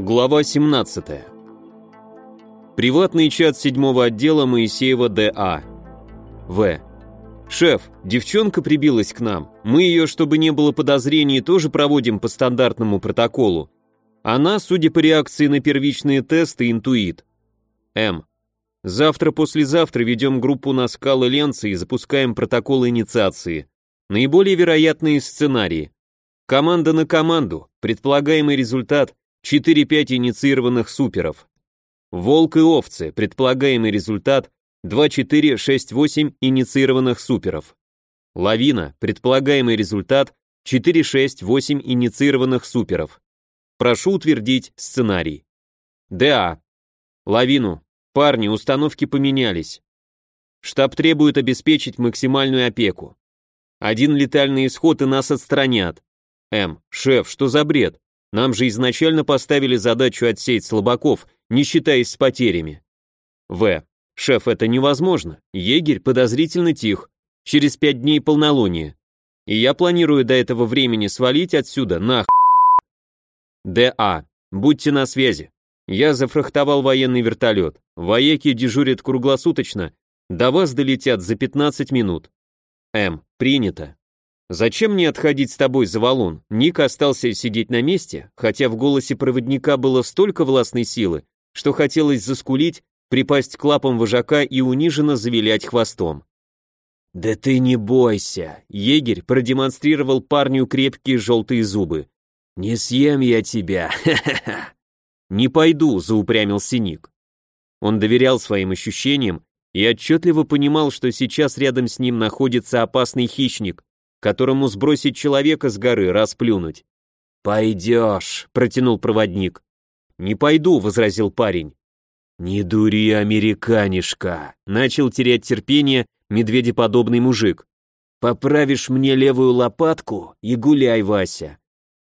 Глава 17. Приватный чат седьмого отдела Моисеева ДА. В. «Шеф, девчонка прибилась к нам. Мы ее, чтобы не было подозрений, тоже проводим по стандартному протоколу. Она, судя по реакции на первичные тесты, интуит. М. Завтра-послезавтра ведем группу на скалы Ленца и запускаем протокол инициации. Наиболее вероятные сценарии. Команда на команду. Предполагаемый результат 4-5 инициированных суперов. Волк и овцы, предполагаемый результат 2-4-6-8 инициированных суперов. Лавина, предполагаемый результат 4-6-8 инициированных суперов. Прошу утвердить сценарий. ДА. Лавину. Парни, установки поменялись. Штаб требует обеспечить максимальную опеку. Один летальный исход и нас отстранят. М. Шеф, что за бред? Нам же изначально поставили задачу отсеять слабаков, не считаясь с потерями. В. Шеф, это невозможно. Егерь подозрительно тих. Через пять дней полнолуние. И я планирую до этого времени свалить отсюда, нах. Д.А. Будьте на связи. Я зафрахтовал военный вертолет. Вояки дежурят круглосуточно. До вас долетят за 15 минут. М. Принято. «Зачем мне отходить с тобой за валун?» Ник остался сидеть на месте, хотя в голосе проводника было столько властной силы, что хотелось заскулить, припасть к лапам вожака и униженно завилять хвостом. «Да ты не бойся!» Егерь продемонстрировал парню крепкие желтые зубы. «Не съем я тебя! Ха-ха-ха!» «Не пойду», — заупрямился Ник. Он доверял своим ощущениям и отчетливо понимал, что сейчас рядом с ним находится опасный хищник, которому сбросить человека с горы, расплюнуть. «Пойдешь», — протянул проводник. «Не пойду», — возразил парень. «Не дури, американишка», — начал терять терпение медведеподобный мужик. «Поправишь мне левую лопатку и гуляй, Вася».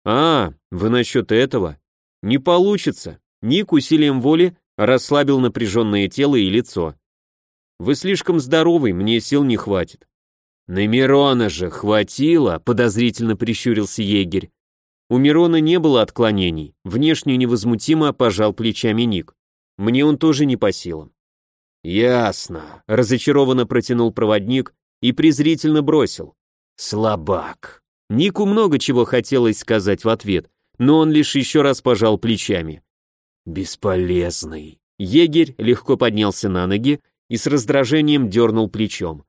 «А, вы насчет этого?» «Не получится». Ник усилием воли расслабил напряженное тело и лицо. «Вы слишком здоровый, мне сил не хватит. «На Мирона же хватило», — подозрительно прищурился егерь. У Мирона не было отклонений, внешне невозмутимо пожал плечами Ник. Мне он тоже не по силам. «Ясно», — разочарованно протянул проводник и презрительно бросил. «Слабак». Нику много чего хотелось сказать в ответ, но он лишь еще раз пожал плечами. «Бесполезный». Егерь легко поднялся на ноги и с раздражением дернул плечом.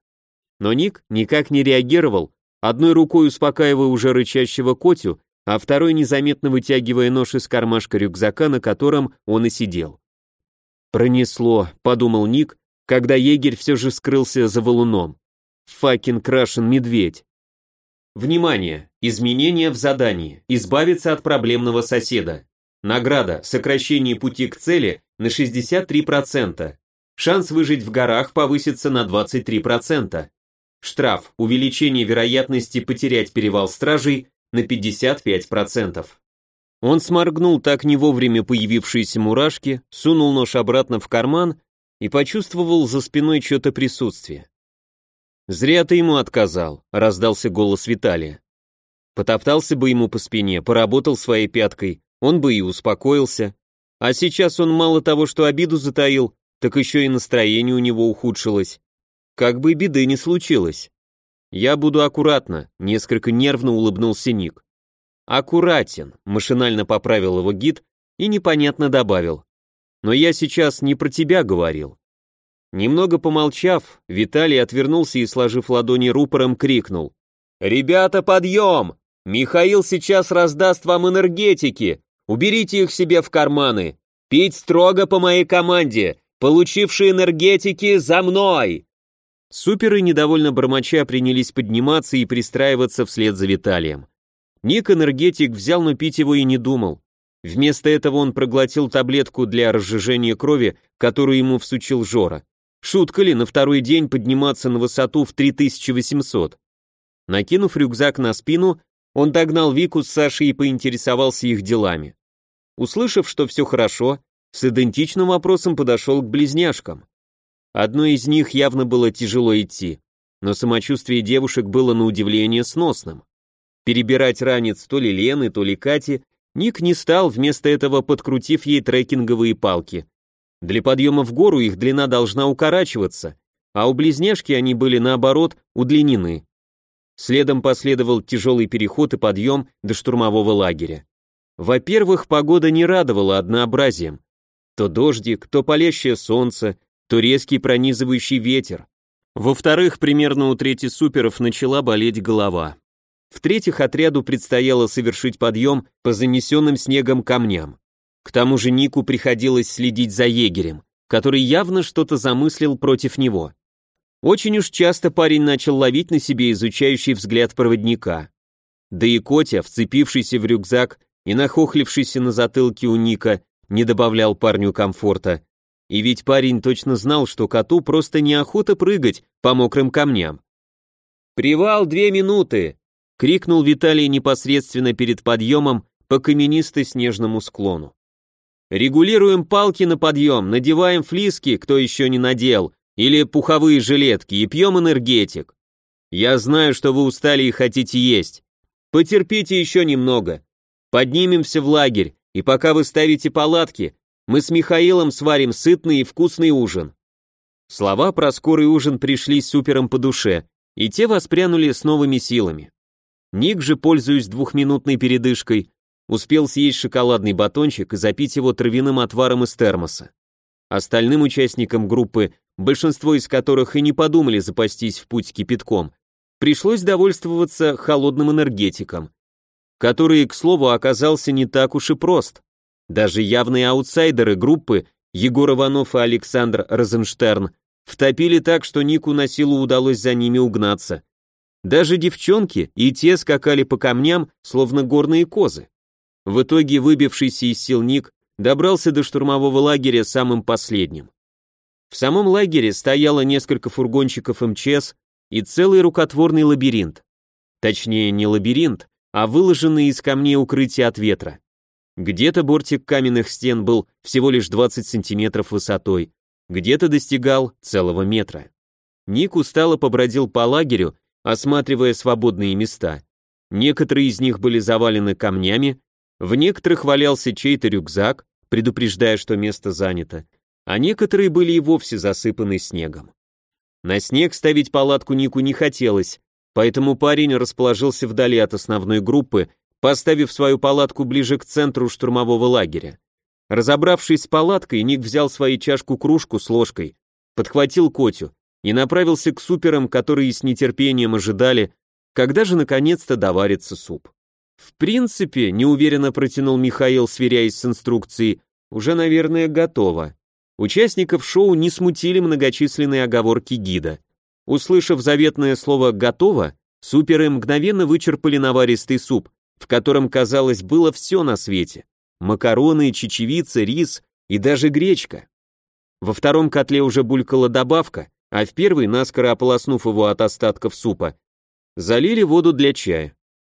Но Ник никак не реагировал, одной рукой успокаивая уже рычащего Котю, а второй незаметно вытягивая нож из кармашка рюкзака, на котором он и сидел. «Пронесло», — подумал Ник, когда егерь все же скрылся за валуном. «Факин крашен медведь». Внимание! Изменения в задании. Избавиться от проблемного соседа. Награда. Сокращение пути к цели на 63%. Шанс выжить в горах повысится на 23%. Штраф – увеличение вероятности потерять перевал стражей на 55%. Он сморгнул так не вовремя появившиеся мурашки, сунул нож обратно в карман и почувствовал за спиной что-то присутствие. «Зря ты ему отказал», — раздался голос Виталия. Потоптался бы ему по спине, поработал своей пяткой, он бы и успокоился. А сейчас он мало того, что обиду затаил, так еще и настроение у него ухудшилось. Как бы беды не случилось. Я буду аккуратно, несколько нервно улыбнулся Ник. Аккуратен, машинально поправил его гид и непонятно добавил. Но я сейчас не про тебя говорил. Немного помолчав, Виталий отвернулся и, сложив ладони рупором, крикнул. «Ребята, подъем! Михаил сейчас раздаст вам энергетики! Уберите их себе в карманы! Пить строго по моей команде! Получившие энергетики за мной!» Суперы, недовольно бормоча, принялись подниматься и пристраиваться вслед за Виталием. Ник энергетик взял, но пить его и не думал. Вместо этого он проглотил таблетку для разжижения крови, которую ему всучил Жора. Шутка ли на второй день подниматься на высоту в 3800? Накинув рюкзак на спину, он догнал Вику с Сашей и поинтересовался их делами. Услышав, что все хорошо, с идентичным вопросом подошел к близняшкам. Одной из них явно было тяжело идти, но самочувствие девушек было на удивление сносным. Перебирать ранец то ли Лены, то ли Кати Ник не стал, вместо этого подкрутив ей трекинговые палки. Для подъема в гору их длина должна укорачиваться, а у близняшки они были, наоборот, удлинены. Следом последовал тяжелый переход и подъем до штурмового лагеря. Во-первых, погода не радовала однообразием. То дождик, то палящее солнце, то резкий пронизывающий ветер. Во-вторых, примерно у трети суперов начала болеть голова. В-третьих, отряду предстояло совершить подъем по занесенным снегом камням. К тому же Нику приходилось следить за егерем, который явно что-то замыслил против него. Очень уж часто парень начал ловить на себе изучающий взгляд проводника. Да и Котя, вцепившийся в рюкзак и нахохлившийся на затылке у Ника, не добавлял парню комфорта. И ведь парень точно знал, что коту просто неохота прыгать по мокрым камням. «Привал две минуты!» — крикнул Виталий непосредственно перед подъемом по каменисто-снежному склону. «Регулируем палки на подъем, надеваем флиски, кто еще не надел, или пуховые жилетки и пьем энергетик. Я знаю, что вы устали и хотите есть. Потерпите еще немного. Поднимемся в лагерь, и пока вы ставите палатки, мы с Михаилом сварим сытный и вкусный ужин». Слова про скорый ужин пришли супером по душе, и те воспрянули с новыми силами. Ник же, пользуясь двухминутной передышкой, успел съесть шоколадный батончик и запить его травяным отваром из термоса. Остальным участникам группы большинство из которых и не подумали запастись в путь кипятком, пришлось довольствоваться холодным энергетиком, который, к слову, оказался не так уж и прост. Даже явные аутсайдеры группы, Егор Иванов и Александр Розенштерн, втопили так, что Нику на силу удалось за ними угнаться. Даже девчонки и те скакали по камням, словно горные козы. В итоге выбившийся из сил Ник добрался до штурмового лагеря самым последним. В самом лагере стояло несколько фургончиков МЧС и целый рукотворный лабиринт. Точнее, не лабиринт, а выложенный из камней укрытие от ветра. Где-то бортик каменных стен был всего лишь 20 сантиметров высотой, где-то достигал целого метра. Ник устало побродил по лагерю, осматривая свободные места. Некоторые из них были завалены камнями, в некоторых валялся чей-то рюкзак, предупреждая, что место занято, а некоторые были и вовсе засыпаны снегом. На снег ставить палатку Нику не хотелось, поэтому парень расположился вдали от основной группы, поставив свою палатку ближе к центру штурмового лагеря. Разобравшись с палаткой, Ник взял свою чашку-кружку с ложкой, подхватил Котю и направился к суперам, которые с нетерпением ожидали, когда же наконец-то доварится суп. В принципе, неуверенно протянул Михаил, сверяясь с инструкцией, уже, наверное, готово. Участников шоу не смутили многочисленные оговорки гида. Услышав заветное слово «готово», суперы мгновенно вычерпали наваристый суп, в котором, казалось, было все на свете. Макароны, чечевица, рис и даже гречка. Во втором котле уже булькала добавка, а в первый, наскоро ополоснув его от остатков супа, залили воду для чая.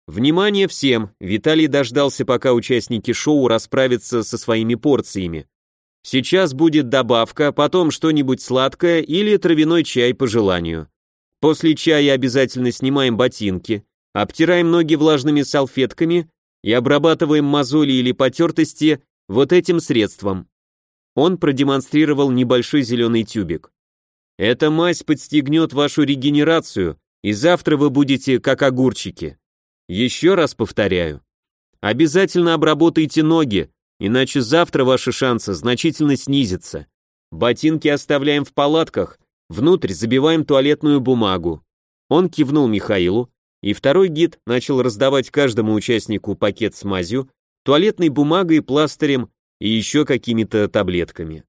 Внимание всем! Виталий дождался, пока участники шоу расправятся со своими порциями. Сейчас будет добавка, потом что-нибудь сладкое или травяной чай по желанию. После чая обязательно снимаем ботинки, обтираем ноги влажными салфетками и обрабатываем мозоли или потертости вот этим средством. Он продемонстрировал небольшой зеленый тюбик. Эта мазь подстегнет вашу регенерацию, и завтра вы будете как огурчики. Еще раз повторяю. Обязательно обработайте ноги, Иначе завтра ваши шансы значительно снизятся. Ботинки оставляем в палатках, внутрь забиваем туалетную бумагу. Он кивнул Михаилу, и второй гид начал раздавать каждому участнику пакет с мазью, туалетной бумагой, пластырем и еще какими-то таблетками.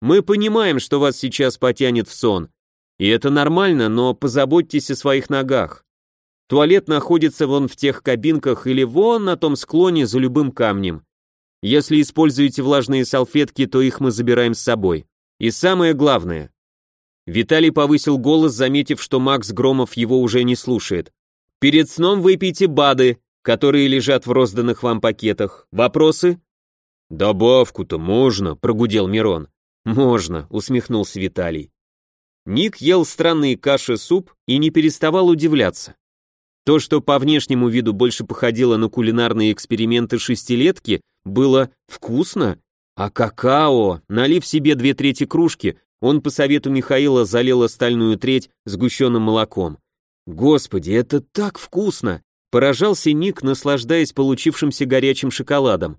Мы понимаем, что вас сейчас потянет в сон, и это нормально, но позаботьтесь о своих ногах. Туалет находится вон в тех кабинках или вон на том склоне за любым камнем. Если используете влажные салфетки, то их мы забираем с собой. И самое главное. Виталий повысил голос, заметив, что Макс Громов его уже не слушает. Перед сном выпейте БАДы, которые лежат в розданных вам пакетах. Вопросы? Добавку-то можно, прогудел Мирон. Можно, усмехнулся Виталий. Ник ел странные каши-суп и не переставал удивляться. То, что по внешнему виду больше походило на кулинарные эксперименты шестилетки, было вкусно. А какао, налив себе две трети кружки, он по совету Михаила залил остальную треть сгущенным молоком. Господи, это так вкусно! Поражался Ник, наслаждаясь получившимся горячим шоколадом.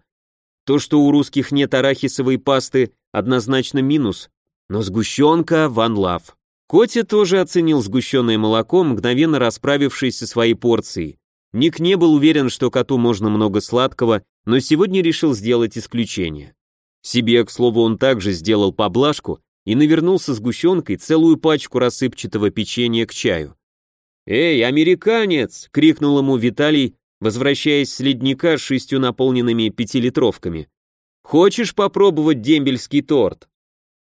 То, что у русских нет арахисовой пасты, однозначно минус, но сгущенка – ван лав. Котя тоже оценил сгущенное молоко, мгновенно расправившись со своей порцией. Ник не был уверен, что коту можно много сладкого, но сегодня решил сделать исключение. Себе, к слову, он также сделал поблажку и навернулся сгущенкой целую пачку рассыпчатого печенья к чаю. «Эй, американец!» — крикнул ему Виталий, возвращаясь с ледника с шестью наполненными пятилитровками. «Хочешь попробовать дембельский торт?»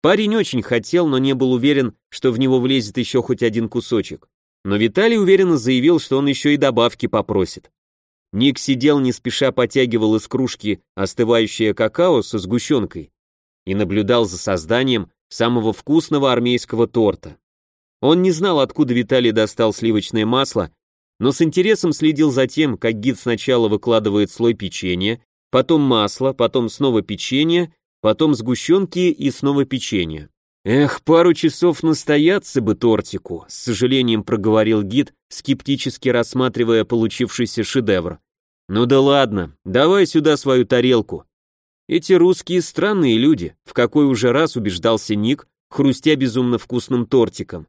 Парень очень хотел, но не был уверен, что в него влезет еще хоть один кусочек. Но Виталий уверенно заявил, что он еще и добавки попросит. Ник сидел не спеша потягивал из кружки остывающее какао со сгущенкой и наблюдал за созданием самого вкусного армейского торта. Он не знал, откуда Виталий достал сливочное масло, но с интересом следил за тем, как гид сначала выкладывает слой печенья, потом масло, потом снова печенье, потом сгущенки и снова печенье. «Эх, пару часов настояться бы тортику», с сожалением проговорил гид, скептически рассматривая получившийся шедевр. «Ну да ладно, давай сюда свою тарелку». Эти русские странные люди, в какой уже раз убеждался Ник, хрустя безумно вкусным тортиком.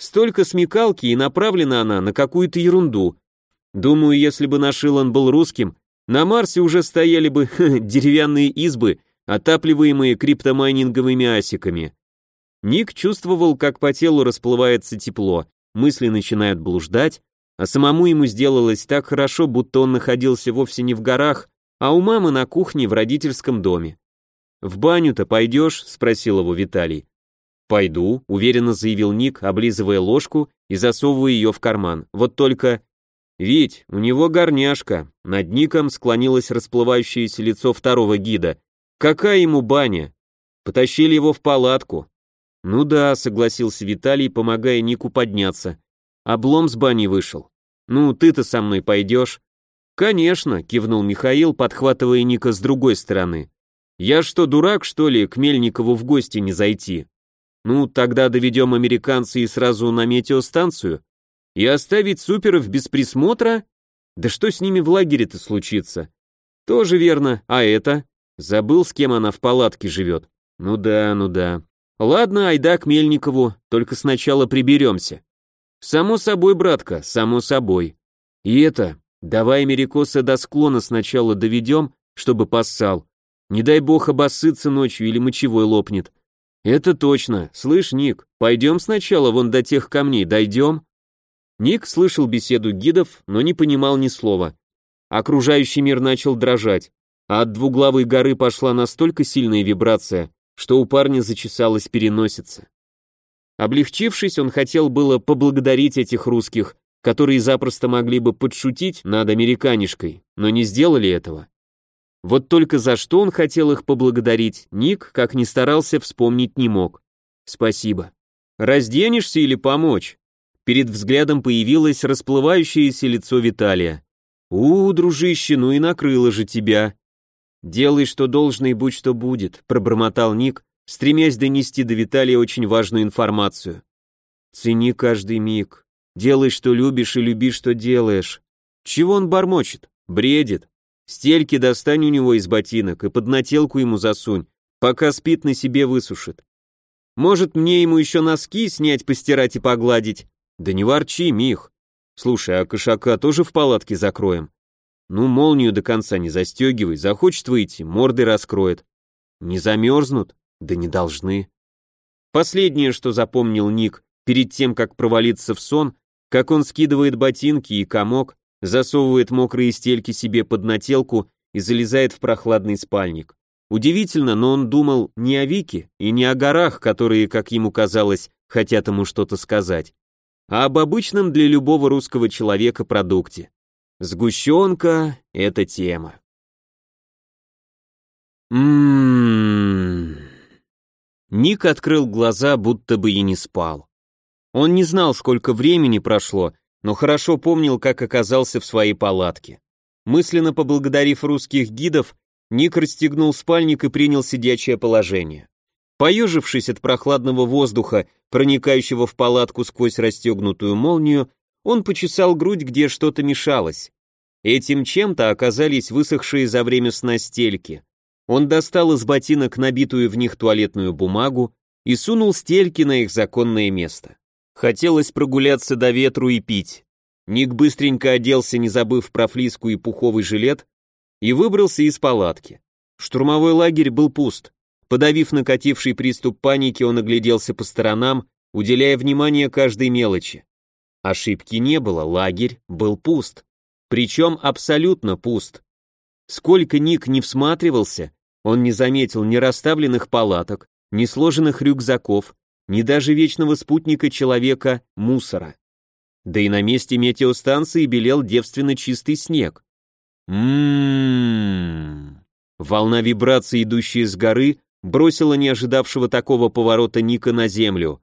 Столько смекалки, и направлена она на какую-то ерунду. Думаю, если бы наш Илон был русским, на Марсе уже стояли бы деревянные избы, отапливаемые криптомайнинговыми асиками. Ник чувствовал, как по телу расплывается тепло, мысли начинают блуждать, а самому ему сделалось так хорошо, будто он находился вовсе не в горах, а у мамы на кухне в родительском доме. «В баню-то пойдешь?» — спросил его Виталий. «Пойду», — уверенно заявил Ник, облизывая ложку и засовывая ее в карман. «Вот только...» «Вить, у него горняшка». Над Ником склонилось расплывающееся лицо второго гида. «Какая ему баня?» «Потащили его в палатку». «Ну да», — согласился Виталий, помогая Нику подняться. «Облом с бани вышел. Ну, ты-то со мной пойдешь?» «Конечно», — кивнул Михаил, подхватывая Ника с другой стороны. «Я что, дурак, что ли, к Мельникову в гости не зайти?» Ну, тогда доведем американца и сразу на метеостанцию? И оставить суперов без присмотра? Да что с ними в лагере-то случится? Тоже верно, а это? Забыл, с кем она в палатке живет. Ну да, ну да. Ладно, айда к Мельникову, только сначала приберемся. Само собой, братка, само собой. И это, давай Америкоса до склона сначала доведем, чтобы поссал. Не дай бог обоссыться ночью или мочевой лопнет. «Это точно. Слышь, Ник, пойдем сначала вон до тех камней, дойдем?» Ник слышал беседу гидов, но не понимал ни слова. Окружающий мир начал дрожать, а от двуглавой горы пошла настолько сильная вибрация, что у парня зачесалась переносица. Облегчившись, он хотел было поблагодарить этих русских, которые запросто могли бы подшутить над американишкой, но не сделали этого. Вот только за что он хотел их поблагодарить, Ник, как ни старался, вспомнить не мог. Спасибо. Разденешься или помочь? Перед взглядом появилось расплывающееся лицо Виталия. У, дружище, ну и накрыло же тебя. Делай, что должно и будь что будет, пробормотал Ник, стремясь донести до Виталия очень важную информацию. Цени каждый миг. Делай, что любишь, и люби, что делаешь. Чего он бормочет? Бредит. Стельки достань у него из ботинок и под нателку ему засунь, пока спит на себе высушит. Может, мне ему еще носки снять, постирать и погладить? Да не ворчи, Мих. Слушай, а кошака тоже в палатке закроем? Ну, молнию до конца не застегивай, захочет выйти, морды раскроет. Не замерзнут? Да не должны. Последнее, что запомнил Ник, перед тем, как провалиться в сон, как он скидывает ботинки и комок, засовывает мокрые стельки себе под нателку и залезает в прохладный спальник. Удивительно, но он думал не о Вике и не о горах, которые, как ему казалось, хотят ему что-то сказать, а об обычном для любого русского человека продукте. Сгущенка — это тема. Ммм. Ник открыл глаза, будто бы и не спал. Он не знал, сколько времени прошло, но хорошо помнил, как оказался в своей палатке. Мысленно поблагодарив русских гидов, Ник расстегнул спальник и принял сидячее положение. Поежившись от прохладного воздуха, проникающего в палатку сквозь расстегнутую молнию, он почесал грудь, где что-то мешалось. Этим чем-то оказались высохшие за время сна стельки. Он достал из ботинок набитую в них туалетную бумагу и сунул стельки на их законное место. Хотелось прогуляться до ветру и пить. Ник быстренько оделся, не забыв про флиску и пуховый жилет, и выбрался из палатки. Штурмовой лагерь был пуст. Подавив накативший приступ паники, он огляделся по сторонам, уделяя внимание каждой мелочи. Ошибки не было, лагерь был пуст. Причем абсолютно пуст. Сколько Ник не всматривался, он не заметил ни расставленных палаток, ни сложенных рюкзаков, ни даже вечного спутника человека мусора. Да и на месте метеостанции белел девственно чистый снег. Ммм. Волна вибраций, идущая с горы, бросила не ожидавшего такого поворота Ника на землю.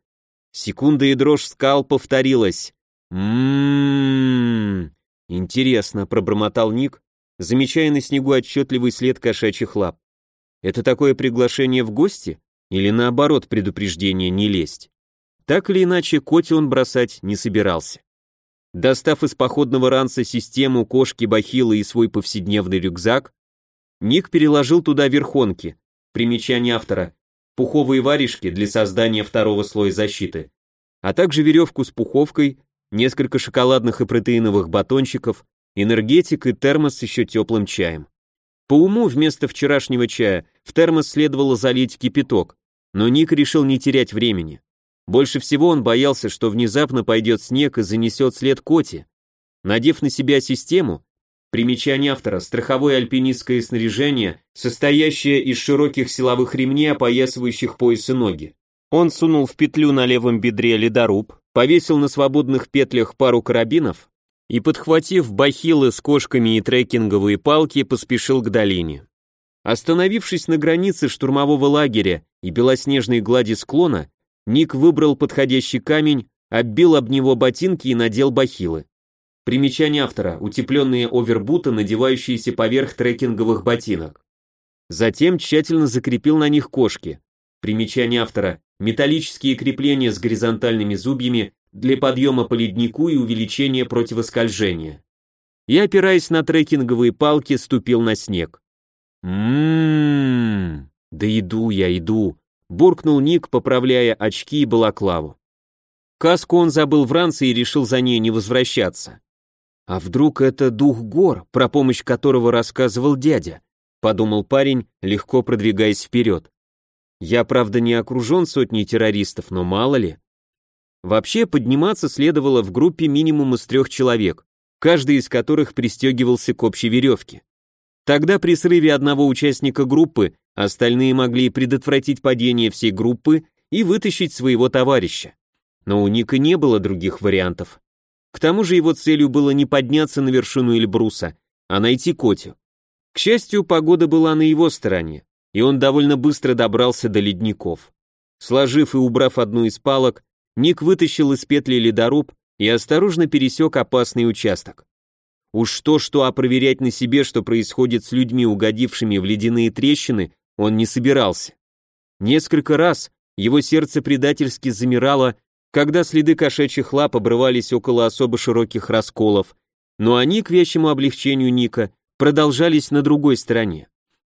Секунда и дрожь скал повторилась. Ммм. Интересно, пробормотал Ник, замечая на снегу отчетливый след кошачьих лап. Это такое приглашение в гости? Или наоборот предупреждение не лезть? Так или иначе, Коти он бросать не собирался. Достав из походного ранца систему, кошки, бахилы и свой повседневный рюкзак, Ник переложил туда верхонки, примечание автора, пуховые варежки для создания второго слоя защиты, а также веревку с пуховкой, несколько шоколадных и протеиновых батончиков, энергетик и термос с еще теплым чаем. По уму вместо вчерашнего чая в термос следовало залить кипяток, но Ник решил не терять времени. Больше всего он боялся, что внезапно пойдет снег и занесет след Коти. Надев на себя систему, примечание автора, страховое альпинистское снаряжение, состоящее из широких силовых ремней, опоясывающих пояс и ноги. Он сунул в петлю на левом бедре ледоруб, повесил на свободных петлях пару карабинов и, подхватив бахилы с кошками и трекинговые палки, поспешил к долине. Остановившись на границе штурмового лагеря и белоснежной глади склона, Ник выбрал подходящий камень, оббил об него ботинки и надел бахилы. Примечание автора – утепленные овербуты, надевающиеся поверх трекинговых ботинок. Затем тщательно закрепил на них кошки. Примечание автора – металлические крепления с горизонтальными зубьями для подъема по леднику и увеличения противоскольжения. И, опираясь на трекинговые палки, ступил на снег. Ммм, да иду я, иду, буркнул Ник, поправляя очки и балаклаву. Каску он забыл в ранце и решил за ней не возвращаться. А вдруг это дух гор, про помощь которого рассказывал дядя, подумал парень, легко продвигаясь вперед. Я, правда, не окружен сотней террористов, но мало ли. Вообще, подниматься следовало в группе минимум из трех человек, каждый из которых пристегивался к общей веревке. Тогда при срыве одного участника группы остальные могли предотвратить падение всей группы и вытащить своего товарища. Но у Ника не было других вариантов. К тому же его целью было не подняться на вершину Эльбруса, а найти Котю. К счастью, погода была на его стороне, и он довольно быстро добрался до ледников. Сложив и убрав одну из палок, Ник вытащил из петли ледоруб и осторожно пересек опасный участок. Уж то-что, а проверять на себе, что происходит с людьми, угодившими в ледяные трещины, он не собирался. Несколько раз его сердце предательски замирало, когда следы кошачьих лап обрывались около особо широких расколов, но они, к вещему облегчению Ника, продолжались на другой стороне.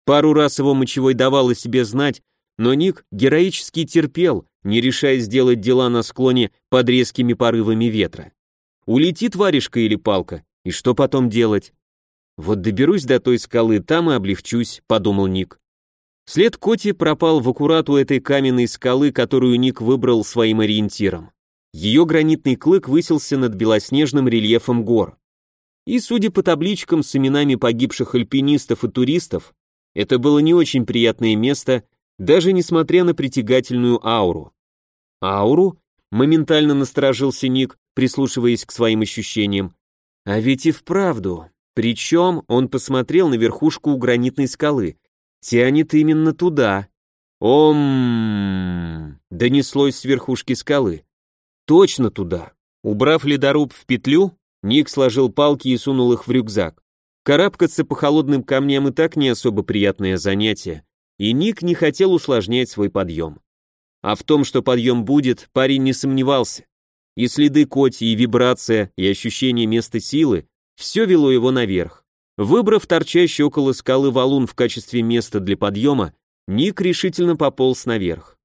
Пару раз его мочевой давал о себе знать, но Ник героически терпел, не решая сделать дела на склоне под резкими порывами ветра. Улетит варежка или палка, и что потом делать? Вот доберусь до той скалы, там и облегчусь, подумал Ник. След Коти пропал в аккурат у этой каменной скалы, которую Ник выбрал своим ориентиром. Ее гранитный клык высился над белоснежным рельефом гор. И, судя по табличкам с именами погибших альпинистов и туристов, это было не очень приятное место, даже несмотря на притягательную ауру. Ауру? Моментально насторожился Ник, прислушиваясь к своим ощущениям. А ведь и вправду. Причем он посмотрел на верхушку у гранитной скалы. Тянет именно туда. Ом! Донеслось с верхушки скалы. Точно туда. Убрав ледоруб в петлю, Ник сложил палки и сунул их в рюкзак. Карабкаться по холодным камням и так не особо приятное занятие, и Ник не хотел усложнять свой подъем. А в том, что подъем будет, парень не сомневался. И следы коти, и вибрация, и ощущение места силы – все вело его наверх. Выбрав торчащий около скалы валун в качестве места для подъема, Ник решительно пополз наверх.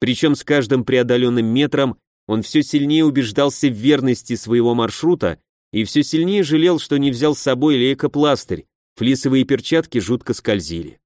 Причем с каждым преодоленным метром он все сильнее убеждался в верности своего маршрута и все сильнее жалел, что не взял с собой лейкопластырь, флисовые перчатки жутко скользили.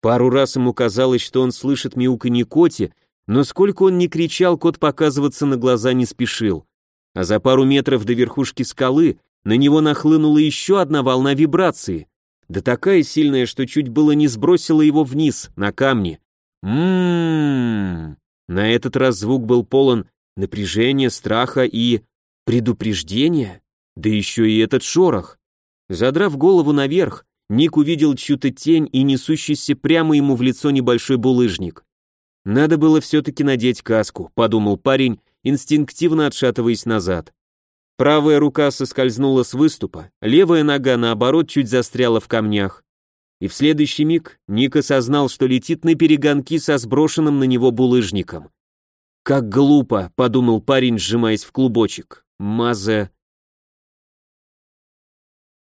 Пару раз ему казалось, что он слышит мяуканье коти, но сколько он ни кричал, кот показываться на глаза не спешил. А за пару метров до верхушки скалы на него нахлынула еще одна волна вибрации, да такая сильная, что чуть было не сбросила его вниз, на камни. Ммм. На этот раз звук был полон напряжения, страха и предупреждения. Да еще и этот шорох. Задрав голову наверх, Ник увидел чью-то тень и несущийся прямо ему в лицо небольшой булыжник. «Надо было все-таки надеть каску», — подумал парень, инстинктивно отшатываясь назад. Правая рука соскользнула с выступа, левая нога, наоборот, чуть застряла в камнях. И в следующий миг Ник осознал, что летит на перегонки со сброшенным на него булыжником. «Как глупо», — подумал парень, сжимаясь в клубочек. «Мазе...»